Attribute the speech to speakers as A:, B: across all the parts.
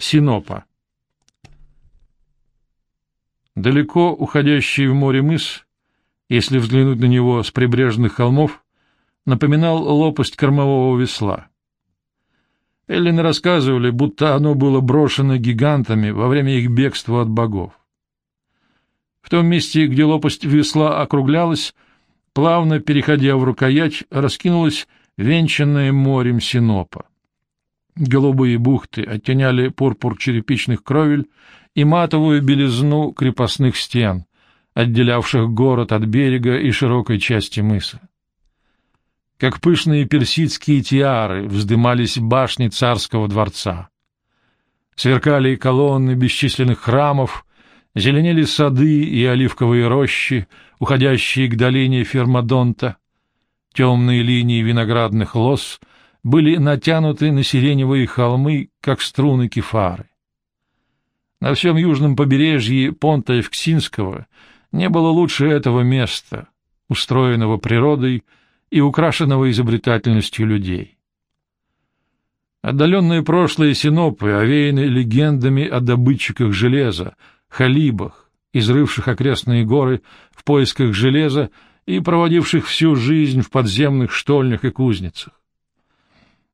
A: Синопа. Далеко уходящий в море мыс, если взглянуть на него с прибрежных холмов, напоминал лопасть кормового весла. Эллины рассказывали, будто оно было брошено гигантами во время их бегства от богов. В том месте, где лопасть весла округлялась, плавно переходя в рукоять, раскинулась венчанное морем Синопа. Голубые бухты оттеняли пурпур черепичных кровель и матовую белизну крепостных стен, отделявших город от берега и широкой части мыса. Как пышные персидские тиары вздымались башни царского дворца. Сверкали колонны бесчисленных храмов, зеленели сады и оливковые рощи, уходящие к долине Фермадонта. Темные линии виноградных лоз были натянуты на сиреневые холмы, как струны кефары. На всем южном побережье понта Евксинского не было лучше этого места, устроенного природой и украшенного изобретательностью людей. Отдаленные прошлые Синопы овеяны легендами о добытчиках железа, халибах, изрывших окрестные горы в поисках железа и проводивших всю жизнь в подземных штольнях и кузницах.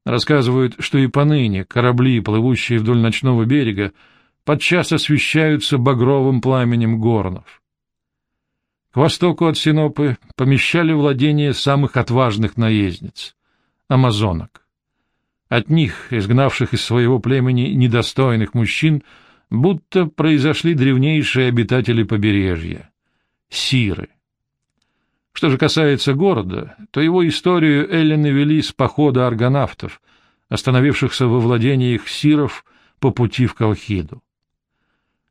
A: Рассказывают, что и поныне корабли, плывущие вдоль ночного берега, подчас освещаются багровым пламенем горнов. К востоку от Синопы помещали владения самых отважных наездниц — амазонок. От них, изгнавших из своего племени недостойных мужчин, будто произошли древнейшие обитатели побережья — сиры. Что же касается города, то его историю эллины вели с похода аргонавтов, остановившихся во владениях сиров по пути в Колхиду.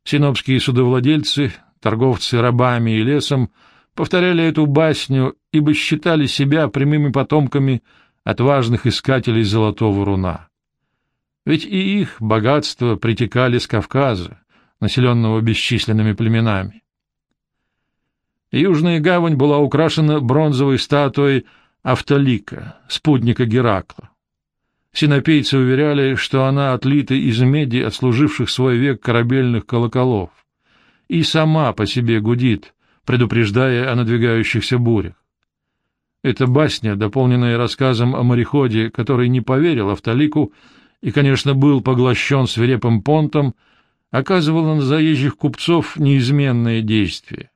A: Синопские судовладельцы, торговцы рабами и лесом, повторяли эту басню, ибо считали себя прямыми потомками отважных искателей золотого руна. Ведь и их богатства притекали с Кавказа, населенного бесчисленными племенами. Южная гавань была украшена бронзовой статуей Автолика, спутника Геракла. Синопейцы уверяли, что она отлита из меди отслуживших свой век корабельных колоколов, и сама по себе гудит, предупреждая о надвигающихся бурях. Эта басня, дополненная рассказом о мореходе, который не поверил Автолику и, конечно, был поглощен свирепым понтом, оказывала на заезжих купцов неизменное действие.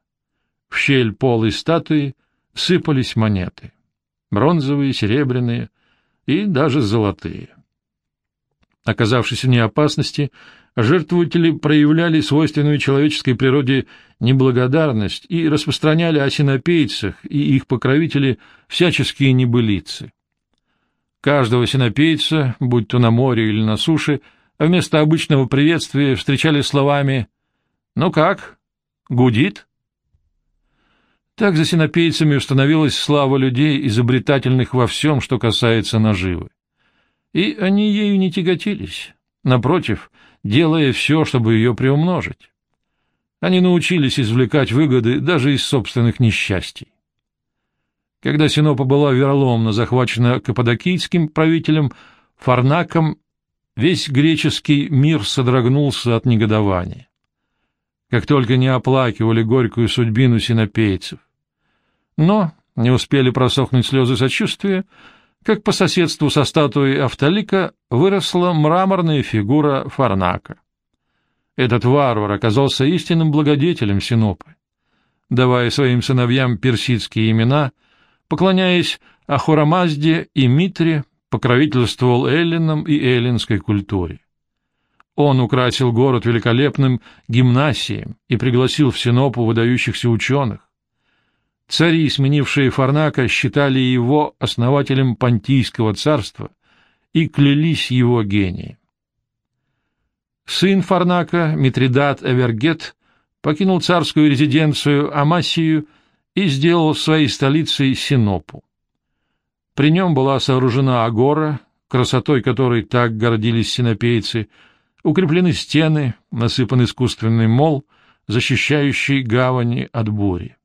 A: В щель полой статуи сыпались монеты. Бронзовые, серебряные и даже золотые. Оказавшись вне опасности, жертвователи проявляли свойственную человеческой природе неблагодарность и распространяли о синопейцах и их покровители всяческие небылицы. Каждого синопейца, будь то на море или на суше, вместо обычного приветствия встречали словами «Ну как? Гудит?» Так за синопейцами установилась слава людей, изобретательных во всем, что касается наживы. И они ею не тяготились, напротив, делая все, чтобы ее приумножить. Они научились извлекать выгоды даже из собственных несчастий. Когда Синопа была вероломно захвачена каппадокийским правителем Фарнаком, весь греческий мир содрогнулся от негодования. Как только не оплакивали горькую судьбину синопейцев, но не успели просохнуть слезы сочувствия, как по соседству со статуей Автолика выросла мраморная фигура Фарнака. Этот варвар оказался истинным благодетелем Синопы, давая своим сыновьям персидские имена, поклоняясь Ахурамазде и Митре, покровительствовал эллинам и эллинской культуре. Он украсил город великолепным гимнасием и пригласил в Синопу выдающихся ученых. Цари, сменившие Фарнака, считали его основателем Понтийского царства и клялись его гением. Сын Фарнака, Митридат Эвергет, покинул царскую резиденцию Амасию и сделал своей столицей Синопу. При нем была сооружена агора, красотой которой так гордились синопейцы, укреплены стены, насыпан искусственный мол, защищающий гавани от бури.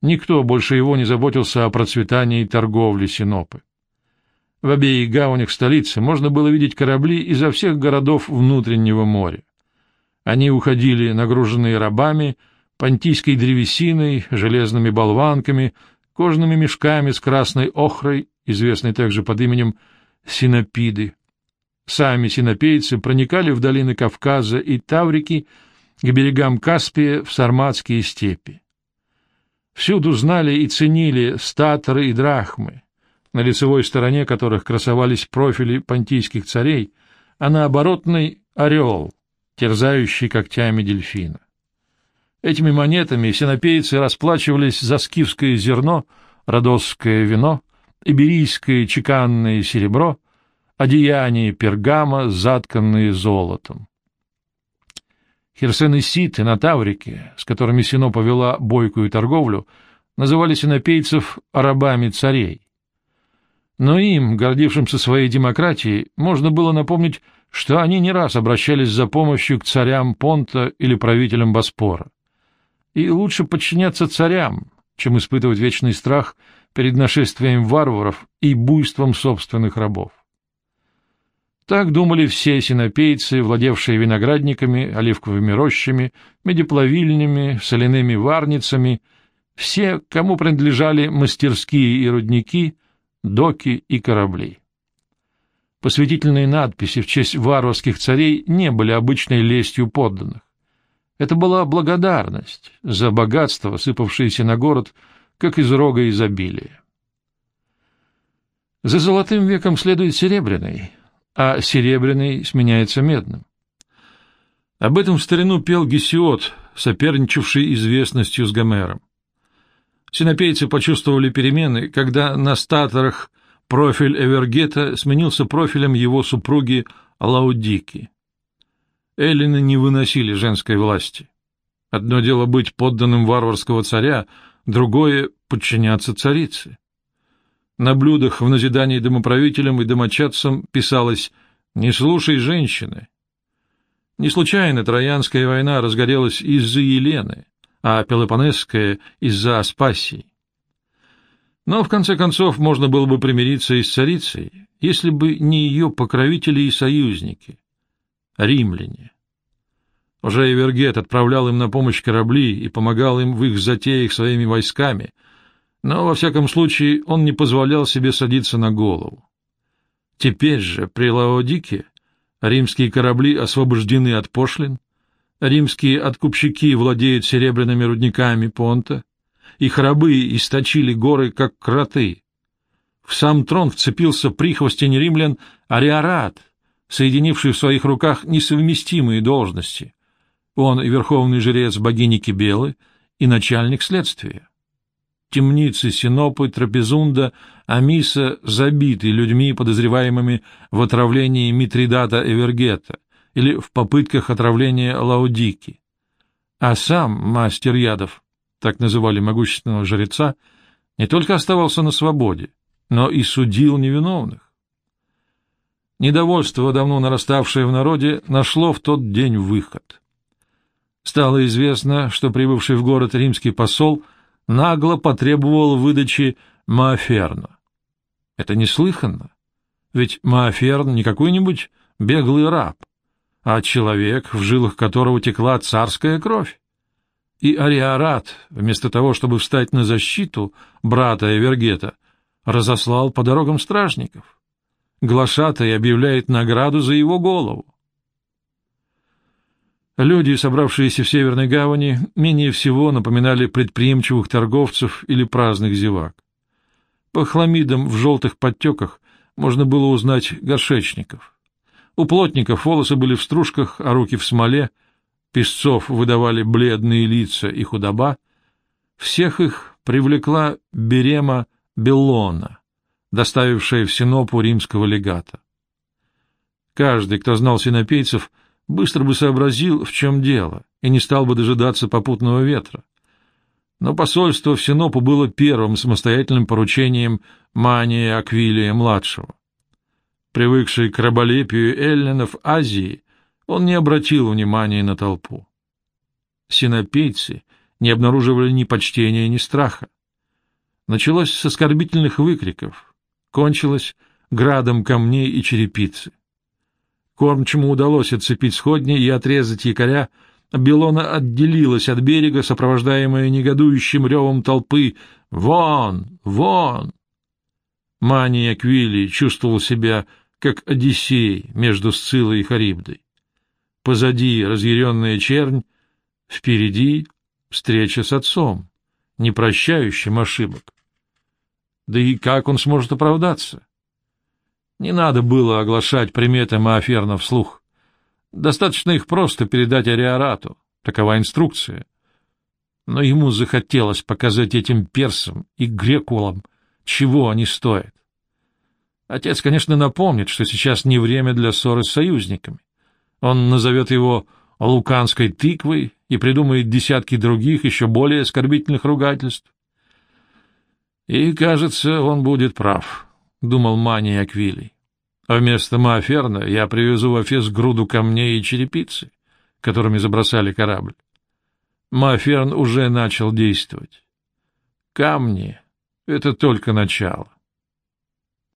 A: Никто больше его не заботился о процветании торговли Синопы. В обеих гаванях столицы можно было видеть корабли изо всех городов внутреннего моря. Они уходили, нагруженные рабами, понтийской древесиной, железными болванками, кожаными мешками с красной охрой, известной также под именем синопиды. Сами синопейцы проникали в долины Кавказа и Таврики к берегам Каспия в сарматские степи. Всюду знали и ценили статоры и драхмы, на лицевой стороне которых красовались профили понтийских царей, а на оборотной — орел, терзающий когтями дельфина. Этими монетами синопейцы расплачивались за скифское зерно, родосское вино, иберийское чеканное серебро, одеяния пергама, затканные золотом. Херсен и Сит и на Таврике, с которыми Сино повела бойкую торговлю, называли синопейцев рабами царей. Но им, гордившимся своей демократией, можно было напомнить, что они не раз обращались за помощью к царям Понта или правителям Боспора. И лучше подчиняться царям, чем испытывать вечный страх перед нашествием варваров и буйством собственных рабов. Так думали все синопейцы, владевшие виноградниками, оливковыми рощами, медиплавильнями, соляными варницами, все, кому принадлежали мастерские и рудники, доки и корабли. Посвятительные надписи в честь варварских царей не были обычной лестью подданных. Это была благодарность за богатство, сыпавшееся на город, как из рога изобилия. За золотым веком следует серебряный, а серебряный сменяется медным. Об этом в старину пел Гесиод, соперничавший известностью с Гомером. Синопейцы почувствовали перемены, когда на статорах профиль Эвергета сменился профилем его супруги Лаудики. Эллины не выносили женской власти. Одно дело быть подданным варварского царя, другое — подчиняться царице. На блюдах в назидании домоправителям и домочадцам писалось «Не слушай женщины». Не случайно Троянская война разгорелась из-за Елены, а Пелопонесская — из-за Аспасии. Но, в конце концов, можно было бы примириться и с царицей, если бы не ее покровители и союзники, римляне. Уже Эвергет отправлял им на помощь корабли и помогал им в их затеях своими войсками, но, во всяком случае, он не позволял себе садиться на голову. Теперь же, при Лаодике, римские корабли освобождены от пошлин, римские откупщики владеют серебряными рудниками Понта, их рабы источили горы, как кроты. В сам трон вцепился прихвостень римлян Ариарат, соединивший в своих руках несовместимые должности. Он и верховный жрец богини Кибелы, и начальник следствия. Темницы Синопы, Трапезунда, Амиса забиты людьми, подозреваемыми в отравлении Митридата Эвергета или в попытках отравления Лаудики. А сам мастер ядов, так называли могущественного жреца, не только оставался на свободе, но и судил невиновных. Недовольство, давно нараставшее в народе, нашло в тот день выход. Стало известно, что прибывший в город римский посол нагло потребовал выдачи Мааферна. Это неслыханно, ведь Мааферн не какой-нибудь беглый раб, а человек, в жилах которого текла царская кровь. И Ариарат, вместо того, чтобы встать на защиту брата Эвергета, разослал по дорогам стражников глашатай объявляет награду за его голову. Люди, собравшиеся в Северной гавани, менее всего напоминали предприимчивых торговцев или праздных зевак. По хламидам в желтых подтеках можно было узнать горшечников. У плотников волосы были в стружках, а руки в смоле, песцов выдавали бледные лица и худоба. Всех их привлекла Берема Беллона, доставившая в Синопу римского легата. Каждый, кто знал синопейцев, быстро бы сообразил, в чем дело, и не стал бы дожидаться попутного ветра. Но посольство в Синопу было первым самостоятельным поручением Мания Аквилия-младшего. Привыкший к раболепию эллинов Азии, он не обратил внимания на толпу. Синопейцы не обнаруживали ни почтения, ни страха. Началось с оскорбительных выкриков, кончилось градом камней и черепицы. Кормчему удалось отцепить сходни и отрезать якоря, Белона отделилась от берега, сопровождаемая негодующим ревом толпы «Вон! Вон!». Мания Аквилий чувствовал себя, как Одиссей между Сцилой и Харибдой. Позади разъяренная чернь, впереди встреча с отцом, не прощающим ошибок. Да и как он сможет оправдаться? Не надо было оглашать приметы Мааферна вслух. Достаточно их просто передать Ариарату. Такова инструкция. Но ему захотелось показать этим персам и грекулам, чего они стоят. Отец, конечно, напомнит, что сейчас не время для ссоры с союзниками. Он назовет его луканской тыквой и придумает десятки других, еще более оскорбительных ругательств. И, кажется, он будет прав, — думал Мани Аквилий. А вместо Мааферна я привезу в Эфес груду камней и черепицы, которыми забросали корабль. Мааферн уже начал действовать. Камни — это только начало.